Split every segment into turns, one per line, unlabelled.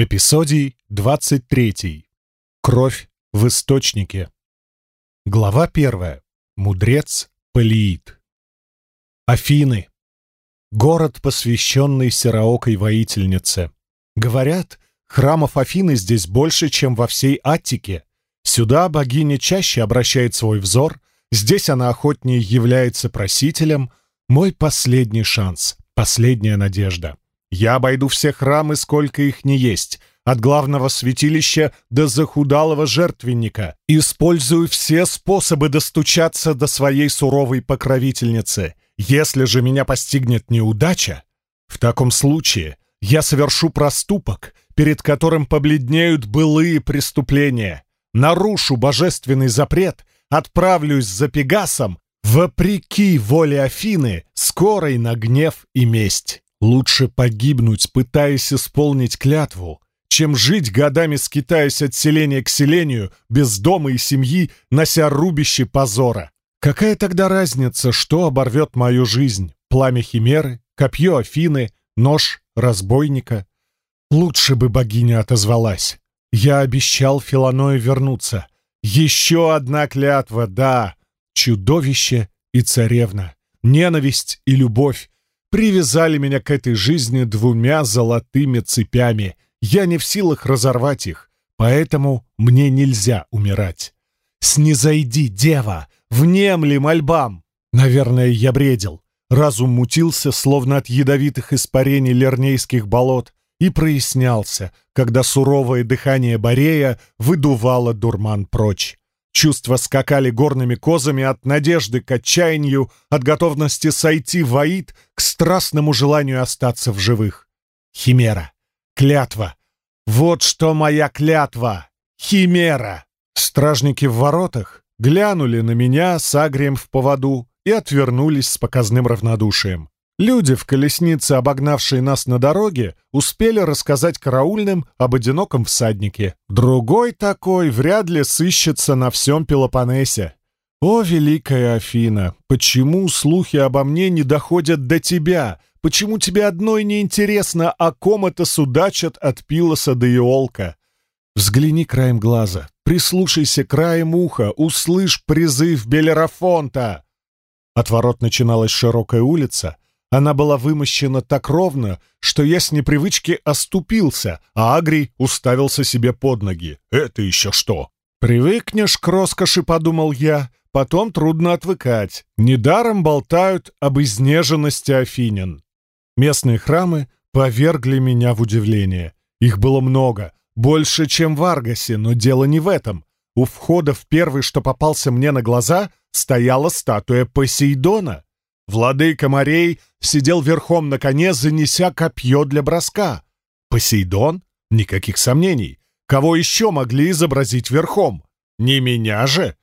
Эпизодий 23. Кровь в источнике. Глава 1. Мудрец Палиит. Афины. Город, посвященный сероокой воительнице. Говорят, храмов Афины здесь больше, чем во всей Аттике. Сюда богиня чаще обращает свой взор, здесь она охотнее является просителем. Мой последний шанс, последняя надежда. Я обойду все храмы, сколько их не есть, от главного святилища до захудалого жертвенника. Использую все способы достучаться до своей суровой покровительницы. Если же меня постигнет неудача, в таком случае я совершу проступок, перед которым побледнеют былые преступления, нарушу божественный запрет, отправлюсь за Пегасом, вопреки воле Афины, скорой на гнев и месть. Лучше погибнуть, пытаясь исполнить клятву, чем жить годами, скитаясь от селения к селению, без дома и семьи, нося рубище позора. Какая тогда разница, что оборвет мою жизнь? Пламя химеры, копье Афины, нож разбойника? Лучше бы богиня отозвалась. Я обещал Филаною вернуться. Еще одна клятва, да. Чудовище и царевна. Ненависть и любовь привязали меня к этой жизни двумя золотыми цепями. Я не в силах разорвать их, поэтому мне нельзя умирать. «Снизойди, дева! Внемли мольбам!» Наверное, я бредил. Разум мутился, словно от ядовитых испарений лернейских болот, и прояснялся, когда суровое дыхание Борея выдувало дурман прочь. Чувства скакали горными козами от надежды к отчаянию, от готовности сойти в аид к страстному желанию остаться в живых. Химера. Клятва. Вот что моя клятва. Химера. Стражники в воротах глянули на меня с агрием в поводу и отвернулись с показным равнодушием. Люди в колеснице, обогнавшие нас на дороге, успели рассказать караульным об одиноком всаднике. Другой такой вряд ли сыщется на всем Пелопоннесе. «О, великая Афина, почему слухи обо мне не доходят до тебя? Почему тебе одной не интересно, о ком это судачат от Пилоса до Иолка? Взгляни краем глаза, прислушайся краем уха, услышь призыв Белерафонта!» От ворот начиналась широкая улица — она была вымощена так ровно, что я с непривычки оступился, а Агрий уставился себе под ноги. «Это еще что?» «Привыкнешь к роскоши», — подумал я, — «потом трудно отвыкать. Недаром болтают об изнеженности афинин». Местные храмы повергли меня в удивление. Их было много, больше, чем в Аргасе, но дело не в этом. У входа в первый, что попался мне на глаза, стояла статуя Посейдона — Владыка морей сидел верхом на коне, занеся копье для броска. Посейдон? Никаких сомнений. Кого еще могли изобразить верхом? Не меня же.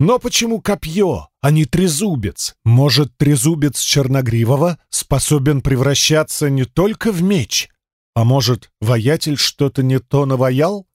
Но почему копье, а не трезубец? Может, трезубец Черногривого способен превращаться не только в меч? А может, воятель что-то не то наваял?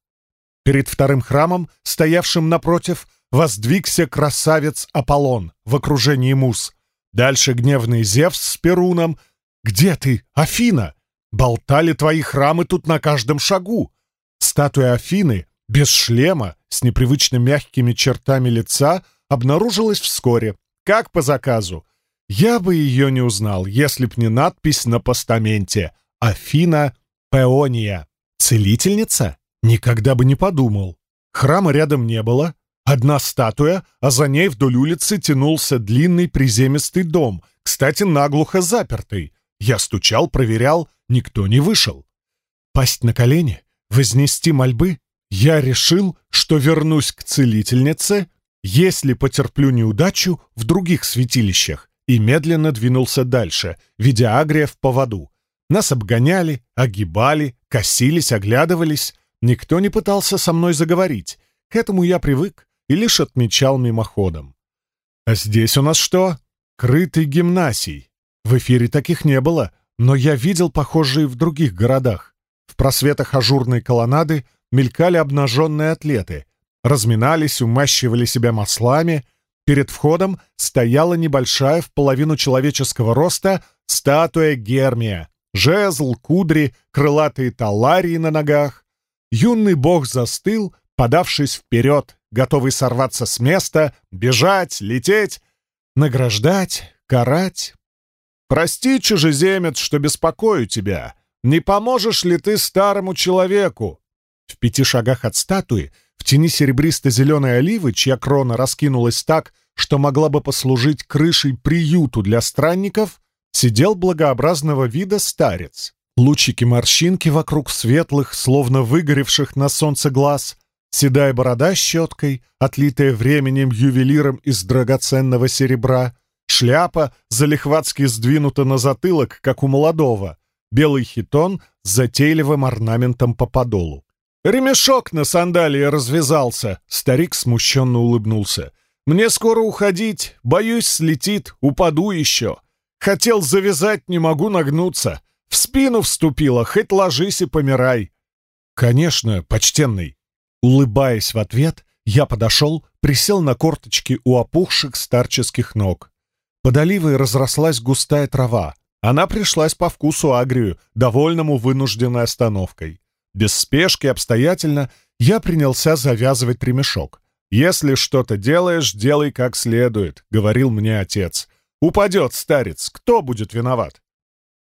Перед вторым храмом, стоявшим напротив, воздвигся красавец Аполлон в окружении мус — Дальше гневный Зевс с Перуном. «Где ты, Афина? Болтали твои храмы тут на каждом шагу». Статуя Афины, без шлема, с непривычно мягкими чертами лица, обнаружилась вскоре, как по заказу. Я бы ее не узнал, если б не надпись на постаменте «Афина Пеония». Целительница? Никогда бы не подумал. Храма рядом не было, Одна статуя, а за ней вдоль улицы тянулся длинный приземистый дом, кстати, наглухо запертый. Я стучал, проверял, никто не вышел. Пасть на колени, вознести мольбы. Я решил, что вернусь к целительнице, если потерплю неудачу в других святилищах, и медленно двинулся дальше, ведя Агрия в поводу. Нас обгоняли, огибали, косились, оглядывались. Никто не пытался со мной заговорить. К этому я привык и лишь отмечал мимоходом. А здесь у нас что? Крытый гимнасий. В эфире таких не было, но я видел похожие в других городах. В просветах ажурной колоннады мелькали обнаженные атлеты, разминались, умащивали себя маслами. Перед входом стояла небольшая в половину человеческого роста статуя Гермия. Жезл, кудри, крылатые таларии на ногах. юный бог застыл, подавшись вперед, готовый сорваться с места, бежать, лететь, награждать, карать. «Прости, чужеземец, что беспокою тебя. Не поможешь ли ты старому человеку?» В пяти шагах от статуи, в тени серебристо-зеленой оливы, чья крона раскинулась так, что могла бы послужить крышей приюту для странников, сидел благообразного вида старец. Лучики морщинки вокруг светлых, словно выгоревших на солнце глаз, седая борода щеткой, отлитая временем ювелиром из драгоценного серебра, шляпа залихватски сдвинута на затылок, как у молодого, белый хитон с затейливым орнаментом по подолу. «Ремешок на сандалии развязался!» — старик смущенно улыбнулся. «Мне скоро уходить, боюсь, слетит, упаду еще. Хотел завязать, не могу нагнуться. В спину вступила, хоть ложись и помирай». «Конечно, почтенный». Улыбаясь в ответ, я подошел, присел на корточки у опухших старческих ног. Под оливой разрослась густая трава. Она пришлась по вкусу Агрию, довольному вынужденной остановкой. Без спешки, обстоятельно, я принялся завязывать ремешок. «Если что-то делаешь, делай как следует», — говорил мне отец. «Упадет старец, кто будет виноват?»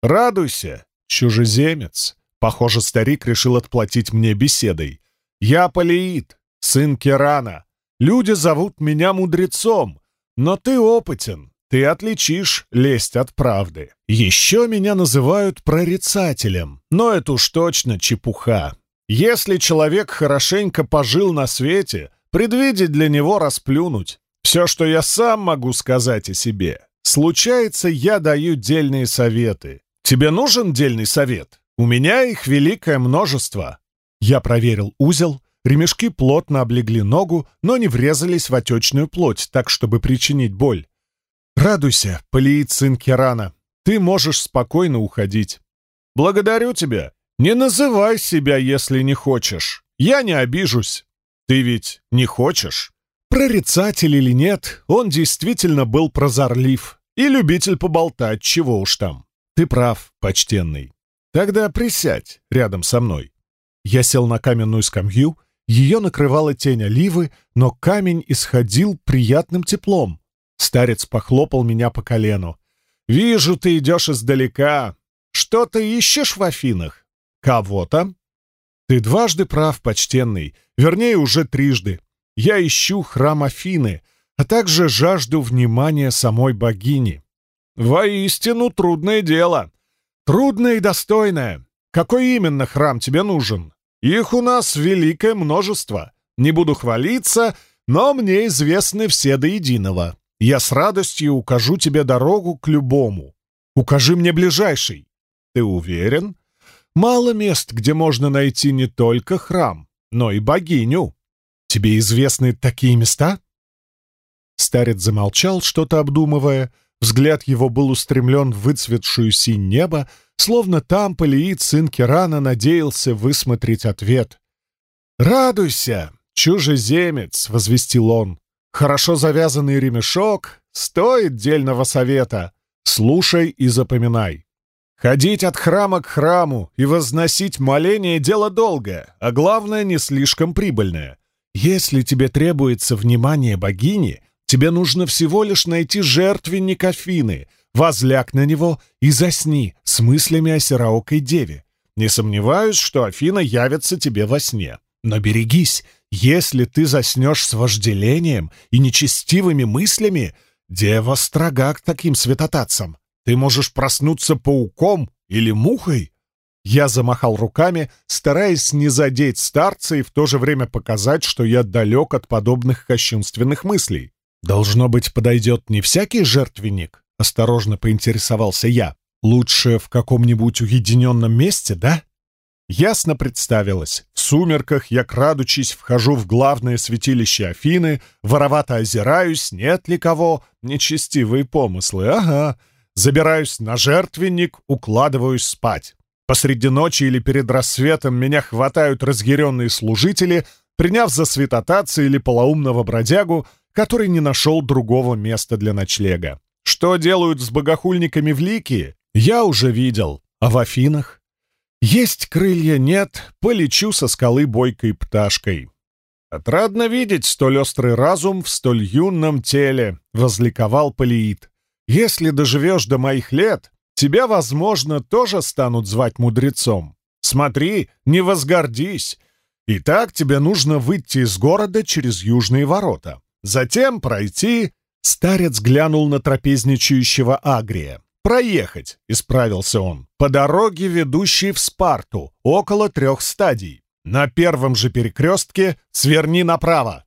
«Радуйся, чужеземец!» Похоже, старик решил отплатить мне беседой. «Я Полеид, сын Керана. Люди зовут меня мудрецом, но ты опытен, ты отличишь лесть от правды. Еще меня называют прорицателем, но это уж точно чепуха. Если человек хорошенько пожил на свете, предвидеть для него расплюнуть. Все, что я сам могу сказать о себе. Случается, я даю дельные советы. Тебе нужен дельный совет? У меня их великое множество. Я проверил узел, ремешки плотно облегли ногу, но не врезались в отечную плоть, так, чтобы причинить боль. «Радуйся, Полиит сын Керана. Ты можешь спокойно уходить. Благодарю тебя. Не называй себя, если не хочешь. Я не обижусь. Ты ведь не хочешь?» Прорицатель или нет, он действительно был прозорлив и любитель поболтать, чего уж там. Ты прав, почтенный. Тогда присядь рядом со мной. Я сел на каменную скамью, ее накрывала тень оливы, но камень исходил приятным теплом. Старец похлопал меня по колену. «Вижу, ты идешь издалека. Что ты ищешь в Афинах? Кого-то?» «Ты дважды прав, почтенный. Вернее, уже трижды. Я ищу храм Афины, а также жажду внимания самой богини». «Воистину трудное дело. Трудное и достойное. Какой именно храм тебе нужен? Их у нас великое множество. Не буду хвалиться, но мне известны все до единого. Я с радостью укажу тебе дорогу к любому. Укажи мне ближайший. Ты уверен? Мало мест, где можно найти не только храм, но и богиню. Тебе известны такие места?» Старец замолчал, что-то обдумывая. Взгляд его был устремлен в выцветшую синь небо, словно там Полиит, сын Керана, надеялся высмотреть ответ. «Радуйся, чужеземец!» — возвестил он. Хорошо завязанный ремешок стоит дельного совета. Слушай и запоминай. Ходить от храма к храму и возносить моление — дело долгое, а главное, не слишком прибыльное. Если тебе требуется внимание богини, тебе нужно всего лишь найти жертвенник Афины, возляг на него и засни с мыслями о сероокой деве. Не сомневаюсь, что Афина явится тебе во сне. Но берегись, если ты заснешь с вожделением и нечестивыми мыслями, дева строга к таким святотатцам. Ты можешь проснуться пауком или мухой. Я замахал руками, стараясь не задеть старца и в то же время показать, что я далек от подобных кощунственных мыслей. «Должно быть, подойдет не всякий жертвенник?» — осторожно поинтересовался я. «Лучше в каком-нибудь уединенном месте, да?» Ясно представилось. В сумерках я, крадучись, вхожу в главное святилище Афины, воровато озираюсь, нет ли кого, нечестивые помыслы, ага. Забираюсь на жертвенник, укладываюсь спать. Посреди ночи или перед рассветом меня хватают разъяренные служители, приняв за святотатца или полоумного бродягу, который не нашел другого места для ночлега. Что делают с богохульниками в Ликии, я уже видел, а в Афинах Есть крылья нет, полечу со скалы бойкой пташкой. Отрадно видеть столь острый разум в столь юном теле, возликовал Полиит. Если доживешь до моих лет, тебя, возможно, тоже станут звать мудрецом. Смотри, не возгордись. Итак, тебе нужно выйти из города через южные ворота. Затем пройти... Старец глянул на трапезничающего Агрия. «Проехать», — исправился он, — «по дороге, ведущей в Спарту, около трех стадий. На первом же перекрестке сверни направо.